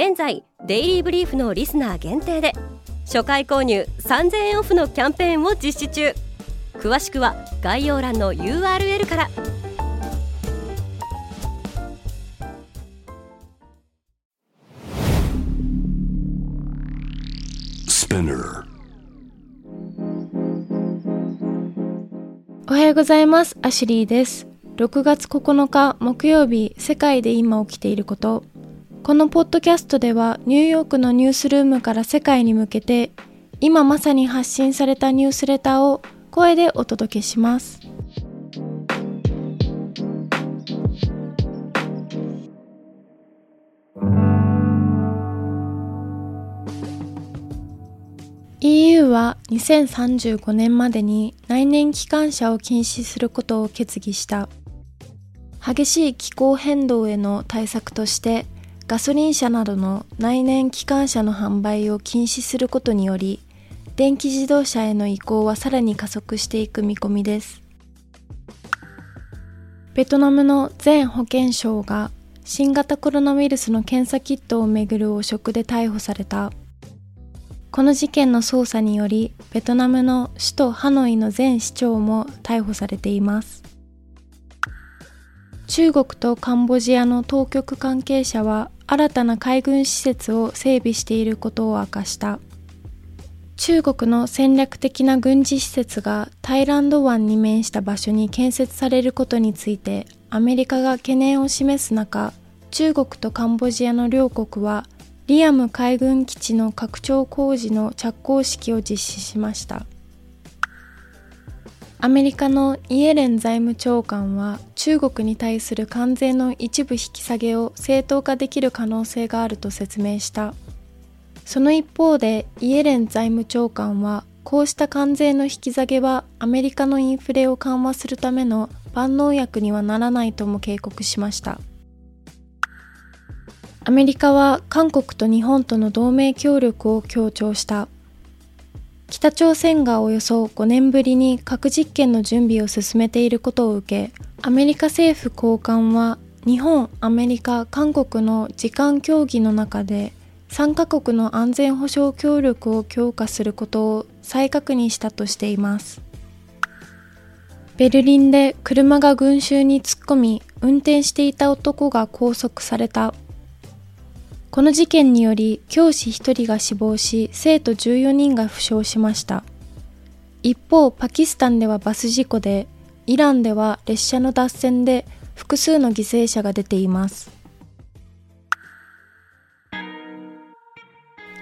現在デイリーブリーフのリスナー限定で初回購入3000円オフのキャンペーンを実施中。詳しくは概要欄の URL から。おはようございます。アシュリーです。6月9日木曜日世界で今起きていることこのポッドキャストではニューヨークのニュースルームから世界に向けて今まさに発信されたニュースレターを声でお届けします。EU は2035年までに内燃機関車を禁止することを決議した激しい気候変動への対策としてガソリン車などの内燃機関車の販売を禁止することにより電気自動車への移行はさらに加速していく見込みです。ベトナムの前保健相が新型コロナウイルスの検査キットをめぐる汚職で逮捕された。この事件の捜査によりベトナムの首都ハノイの前市長も逮捕されています。中国とカンボジアの当局関係者は新たな海軍施設を整備していることを明かした。中国の戦略的な軍事施設がタイランド湾に面した場所に建設されることについてアメリカが懸念を示す中中国とカンボジアの両国はリアム海軍基地の拡張工事の着工式を実施しました。アメリカのイエレン財務長官は中国に対する関税の一部引き下げを正当化できる可能性があると説明した。その一方でイエレン財務長官はこうした関税の引き下げはアメリカのインフレを緩和するための万能薬にはならないとも警告しました。アメリカは韓国と日本との同盟協力を強調した。北朝鮮がおよそ5年ぶりに核実験の準備を進めていることを受けアメリカ政府高官は日本、アメリカ、韓国の時間協議の中で3カ国の安全保障協力を強化することを再確認したとしています。ベルリンで車が群衆に突っ込み運転していた男が拘束された。この事件により教師1人が死亡し生徒14人が負傷しました。一方パキスタンではバス事故でイランでは列車の脱線で複数の犠牲者が出ています。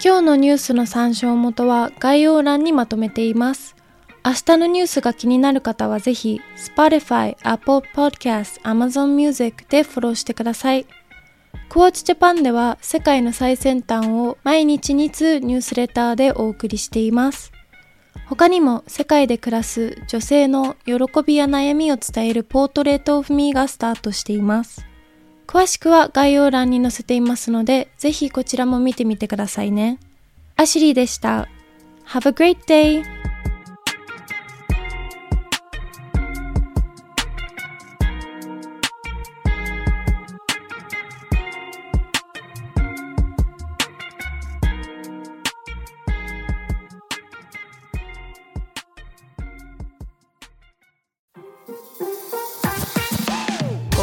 今日のニュースの参照元は概要欄にまとめています。明日のニュースが気になる方はぜひ Spotify、Apple Podcast、Amazon Music でフォローしてください。クォーツジャパンでは世界の最先端を毎日2通ニュースレターでお送りしています。他にも世界で暮らす女性の喜びや悩みを伝えるポートレートオフミーがスタートしています。詳しくは概要欄に載せていますので、ぜひこちらも見てみてくださいね。アシリーでした。Have a great day!